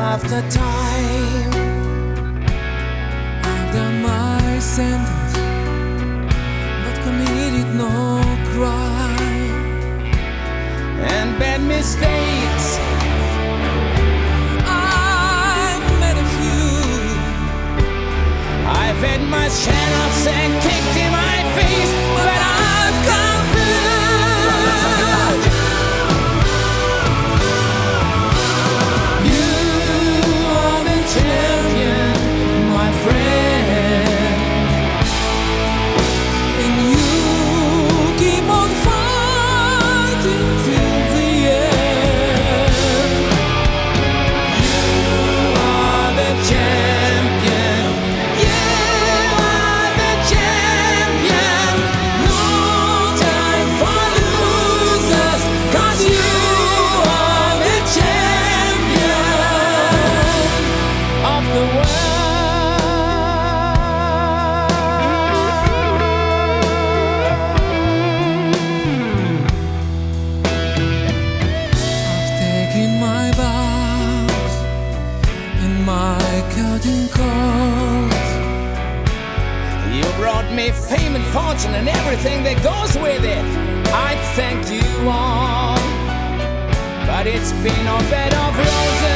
after time. Done my sentence, but committed no crime. And bad mistakes. You brought me fame and fortune and everything that goes with it. I thank you all, but it's been a bed of roses.